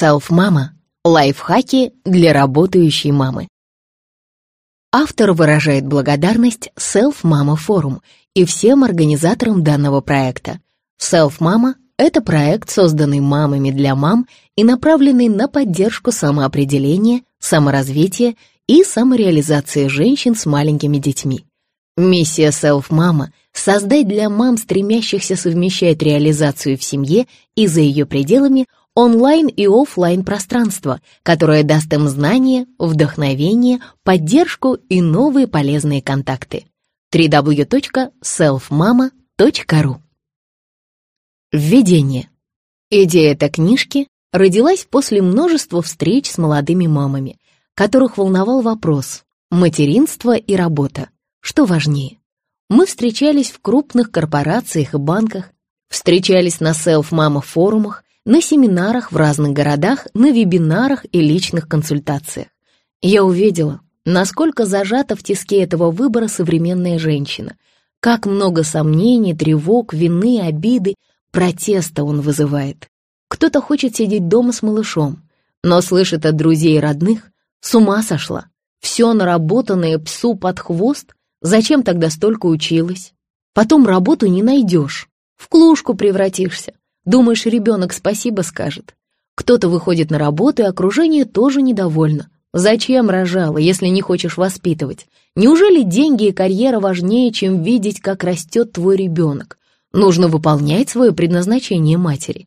Селф-мама. Лайфхаки для работающей мамы. Автор выражает благодарность Self-Mama Forum и всем организаторам данного проекта. Self-Mama — это проект, созданный мамами для мам и направленный на поддержку самоопределения, саморазвития и самореализации женщин с маленькими детьми. Миссия Self-Mama — создать для мам, стремящихся совмещать реализацию в семье и за ее пределами — онлайн и офлайн пространство, которое даст им знания, вдохновение, поддержку и новые полезные контакты. www.selfmama.ru Введение. Идея этой книжки родилась после множества встреч с молодыми мамами, которых волновал вопрос «материнство и работа. Что важнее?» Мы встречались в крупных корпорациях и банках, встречались на селф-мама-форумах, на семинарах в разных городах, на вебинарах и личных консультациях. Я увидела, насколько зажата в тиске этого выбора современная женщина, как много сомнений, тревог, вины, обиды, протеста он вызывает. Кто-то хочет сидеть дома с малышом, но слышит от друзей и родных, с ума сошла, все наработанное псу под хвост, зачем тогда столько училась? Потом работу не найдешь, в клушку превратишься, Думаешь, ребенок спасибо скажет? Кто-то выходит на работу, и окружение тоже недовольно. Зачем рожала, если не хочешь воспитывать? Неужели деньги и карьера важнее, чем видеть, как растет твой ребенок? Нужно выполнять свое предназначение матери.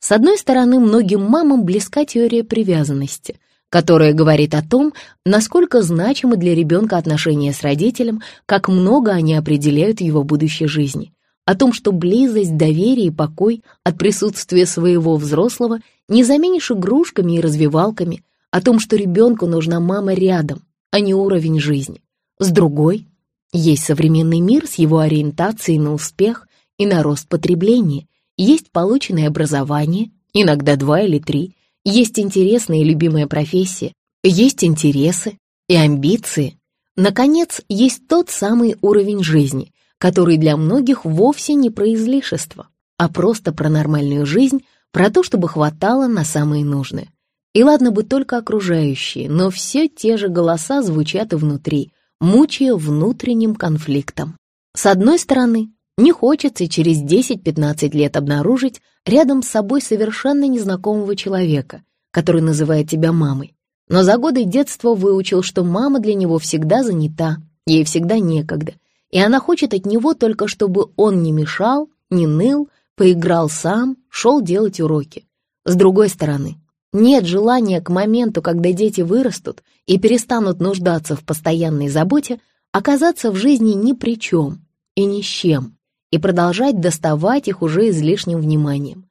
С одной стороны, многим мамам близка теория привязанности, которая говорит о том, насколько значимы для ребенка отношения с родителем, как много они определяют его будущей жизни о том, что близость, доверие и покой от присутствия своего взрослого не заменишь игрушками и развивалками, о том, что ребенку нужна мама рядом, а не уровень жизни. С другой, есть современный мир с его ориентацией на успех и на рост потребления, есть полученное образование, иногда два или три, есть интересная и любимая профессия, есть интересы и амбиции. Наконец, есть тот самый уровень жизни, который для многих вовсе не про излишество, а просто про нормальную жизнь, про то, чтобы хватало на самые нужные. И ладно бы только окружающие, но все те же голоса звучат и внутри, мучая внутренним конфликтом. С одной стороны, не хочется через 10-15 лет обнаружить рядом с собой совершенно незнакомого человека, который называет тебя мамой. Но за годы детства выучил, что мама для него всегда занята, ей всегда некогда — и она хочет от него только, чтобы он не мешал, не ныл, поиграл сам, шел делать уроки. С другой стороны, нет желания к моменту, когда дети вырастут и перестанут нуждаться в постоянной заботе, оказаться в жизни ни при чем и ни с чем, и продолжать доставать их уже излишним вниманием.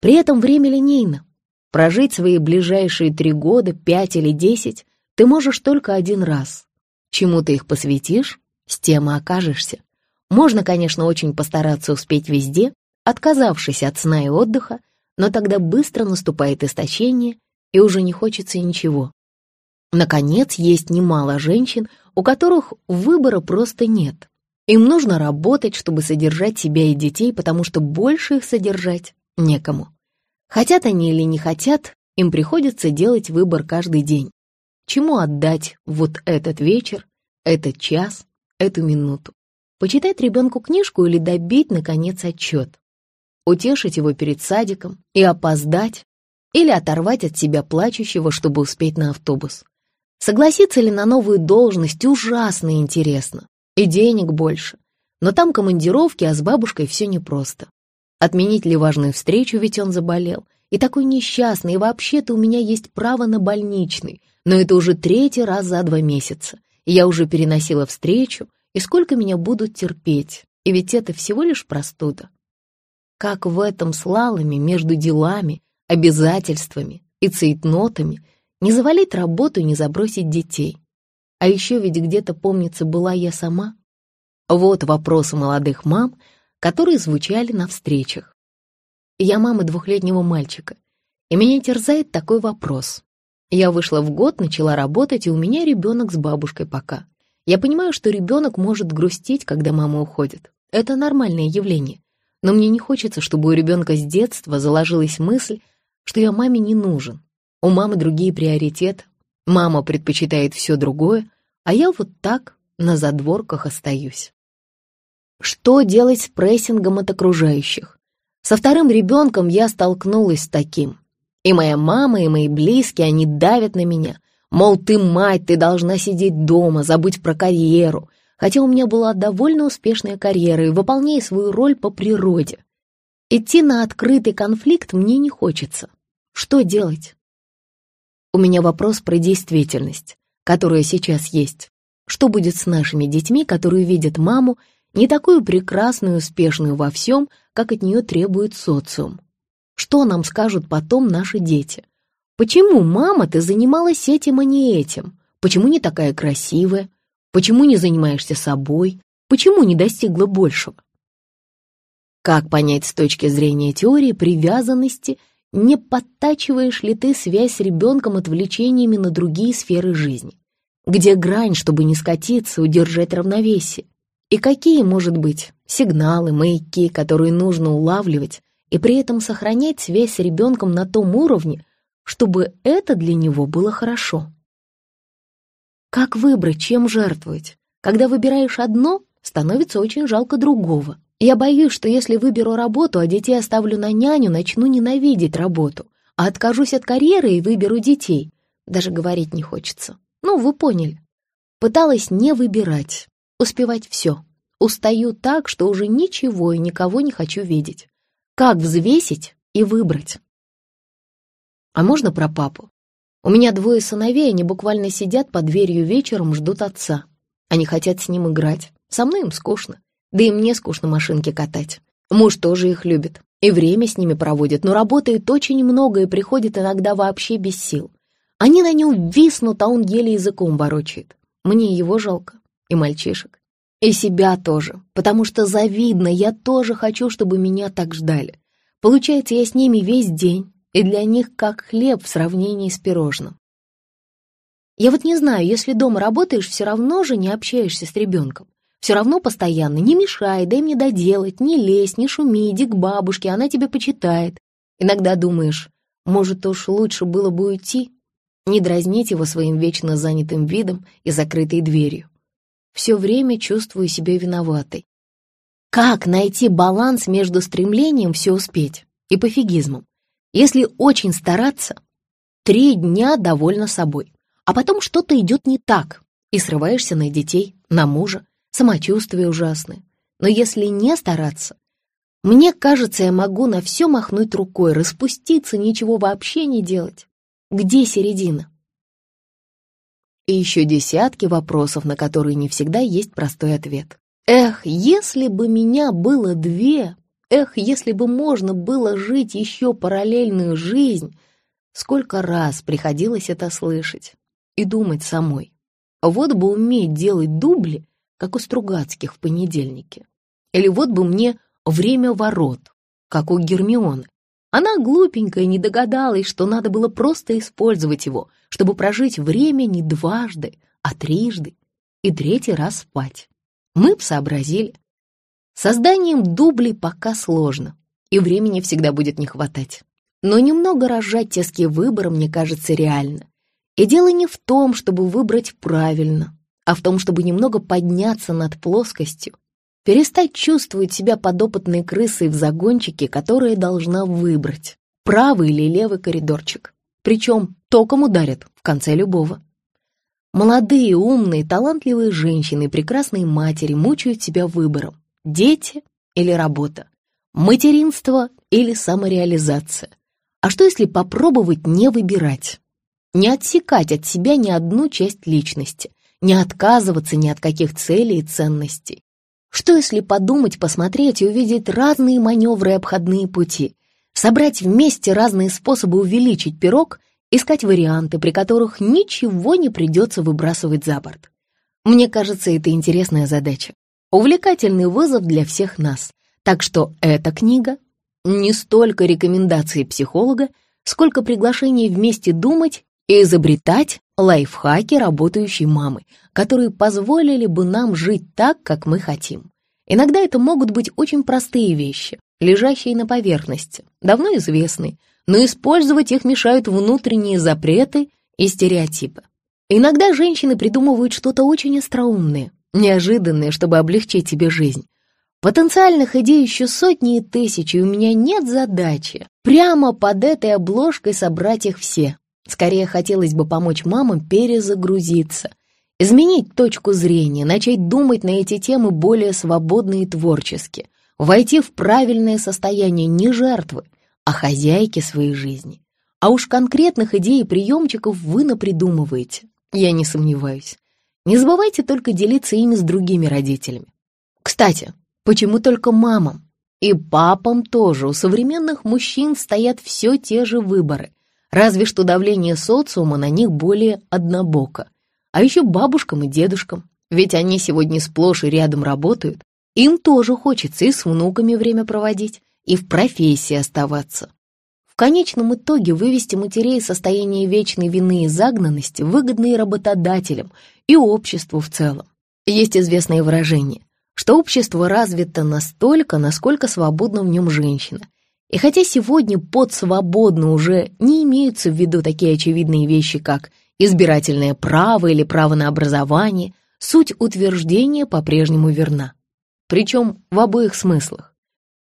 При этом время линейно. Прожить свои ближайшие три года, пять или десять, ты можешь только один раз. Чему ты их посвятишь, с тем и окажешься. Можно, конечно, очень постараться успеть везде, отказавшись от сна и отдыха, но тогда быстро наступает истощение, и уже не хочется ничего. Наконец, есть немало женщин, у которых выбора просто нет. Им нужно работать, чтобы содержать себя и детей, потому что больше их содержать некому. Хотят они или не хотят, им приходится делать выбор каждый день. Чему отдать вот этот вечер, этот час, эту минуту. Почитать ребенку книжку или добить, наконец, отчет. Утешить его перед садиком и опоздать, или оторвать от себя плачущего, чтобы успеть на автобус. Согласиться ли на новую должность ужасно интересно, и денег больше. Но там командировки, а с бабушкой все непросто. Отменить ли важную встречу, ведь он заболел. И такой несчастный, и вообще-то у меня есть право на больничный, но это уже третий раз за два месяца. Я уже переносила встречу, и сколько меня будут терпеть, и ведь это всего лишь простуда. Как в этом слаломе между делами, обязательствами и цейтнотами не завалить работу и не забросить детей. А еще ведь где-то, помнится, была я сама. Вот вопросы молодых мам, которые звучали на встречах. Я мама двухлетнего мальчика, и меня терзает такой вопрос. Я вышла в год, начала работать, и у меня ребенок с бабушкой пока. Я понимаю, что ребенок может грустить, когда мама уходит. Это нормальное явление. Но мне не хочется, чтобы у ребенка с детства заложилась мысль, что я маме не нужен, У мамы другие приоритеты. Мама предпочитает все другое, а я вот так на задворках остаюсь. Что делать с прессингом от окружающих? Со вторым ребенком я столкнулась с таким. И моя мама, и мои близкие, они давят на меня. Мол, ты мать, ты должна сидеть дома, забудь про карьеру. Хотя у меня была довольно успешная карьера и выполняя свою роль по природе. Идти на открытый конфликт мне не хочется. Что делать? У меня вопрос про действительность, которая сейчас есть. Что будет с нашими детьми, которые видят маму не такую прекрасную успешную во всем, как от нее требует социум? Что нам скажут потом наши дети? Почему мама ты занималась этим, а не этим? Почему не такая красивая? Почему не занимаешься собой? Почему не достигла большего? Как понять с точки зрения теории привязанности, не подтачиваешь ли ты связь с ребенком отвлечениями на другие сферы жизни? Где грань, чтобы не скатиться, удержать равновесие? И какие, может быть, сигналы, маяки, которые нужно улавливать, и при этом сохранять связь с ребенком на том уровне, чтобы это для него было хорошо. Как выбрать, чем жертвовать? Когда выбираешь одно, становится очень жалко другого. Я боюсь, что если выберу работу, а детей оставлю на няню, начну ненавидеть работу, а откажусь от карьеры и выберу детей. Даже говорить не хочется. Ну, вы поняли. Пыталась не выбирать, успевать все. Устаю так, что уже ничего и никого не хочу видеть. Как взвесить и выбрать? А можно про папу? У меня двое сыновей, они буквально сидят под дверью вечером, ждут отца. Они хотят с ним играть. Со мной им скучно. Да и мне скучно машинки катать. Муж тоже их любит. И время с ними проводит, но работает очень много и приходит иногда вообще без сил. Они на нем виснут, а он еле языком ворочает. Мне его жалко. И мальчишек. И себя тоже, потому что завидно, я тоже хочу, чтобы меня так ждали. Получается, я с ними весь день, и для них как хлеб в сравнении с пирожным. Я вот не знаю, если дома работаешь, все равно же не общаешься с ребенком. Все равно постоянно не мешай, дай мне доделать, не лезь, не шуми, иди к бабушке, она тебя почитает. Иногда думаешь, может уж лучше было бы уйти, не дразнить его своим вечно занятым видом и закрытой дверью все время чувствую себя виноватой. Как найти баланс между стремлением все успеть и пофигизмом? Если очень стараться, три дня довольна собой, а потом что-то идет не так, и срываешься на детей, на мужа, самочувствие ужасное. Но если не стараться, мне кажется, я могу на все махнуть рукой, распуститься, ничего вообще не делать. Где середина? И еще десятки вопросов, на которые не всегда есть простой ответ. Эх, если бы меня было две, эх, если бы можно было жить еще параллельную жизнь, сколько раз приходилось это слышать и думать самой. Вот бы уметь делать дубли, как у Стругацких в понедельнике. Или вот бы мне время ворот, как у Гермионы. Она глупенькая не догадалась, что надо было просто использовать его, чтобы прожить время не дважды, а трижды, и третий раз спать. Мы б сообразили. Созданием дублей пока сложно, и времени всегда будет не хватать. Но немного разжать тиски выбора, мне кажется, реально. И дело не в том, чтобы выбрать правильно, а в том, чтобы немного подняться над плоскостью перестать чувствовать себя подопытной крысой в загончике, которая должна выбрать, правый или левый коридорчик. Причем током ударят в конце любого. Молодые, умные, талантливые женщины, прекрасные матери мучают себя выбором. Дети или работа? Материнство или самореализация? А что если попробовать не выбирать? Не отсекать от себя ни одну часть личности, не отказываться ни от каких целей и ценностей, что если подумать, посмотреть и увидеть разные маневры и обходные пути, собрать вместе разные способы увеличить пирог, искать варианты, при которых ничего не придется выбрасывать за борт? Мне кажется, это интересная задача. Увлекательный вызов для всех нас. Так что эта книга не столько рекомендации психолога, сколько приглашение вместе думать и изобретать лайфхаки работающей мамы, которые позволили бы нам жить так, как мы хотим. Иногда это могут быть очень простые вещи, лежащие на поверхности, давно известные, но использовать их мешают внутренние запреты и стереотипы. Иногда женщины придумывают что-то очень остроумное, неожиданное, чтобы облегчить себе жизнь. Потенциальных идей еще сотни и тысячи, и у меня нет задачи прямо под этой обложкой собрать их все. Скорее хотелось бы помочь мамам перезагрузиться, изменить точку зрения, начать думать на эти темы более свободно и творчески, войти в правильное состояние не жертвы, а хозяйки своей жизни. А уж конкретных идей и приемчиков вы напридумываете, я не сомневаюсь. Не забывайте только делиться ими с другими родителями. Кстати, почему только мамам? И папам тоже. У современных мужчин стоят все те же выборы. Разве что давление социума на них более однобоко. А еще бабушкам и дедушкам. Ведь они сегодня сплошь и рядом работают. Им тоже хочется и с внуками время проводить, и в профессии оставаться. В конечном итоге вывести матерей из состояния вечной вины и загнанности выгодно и работодателям, и обществу в целом. Есть известное выражение, что общество развито настолько, насколько свободна в нем женщина. И хотя сегодня под «свободно» уже не имеются в виду такие очевидные вещи, как избирательное право или право на образование, суть утверждения по-прежнему верна. Причем в обоих смыслах.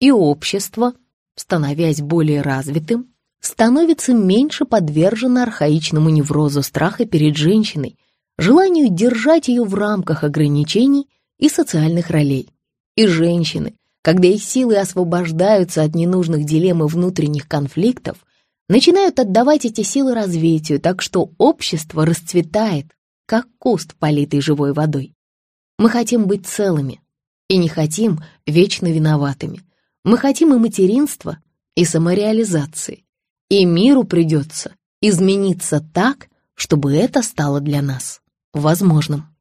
И общество – становясь более развитым, становится меньше подвержено архаичному неврозу страха перед женщиной, желанию держать ее в рамках ограничений и социальных ролей. И женщины, когда их силы освобождаются от ненужных дилемм и внутренних конфликтов, начинают отдавать эти силы развитию, так что общество расцветает, как куст, политый живой водой. Мы хотим быть целыми и не хотим вечно виноватыми. Мы хотим и материнства, и самореализации. И миру придется измениться так, чтобы это стало для нас возможным.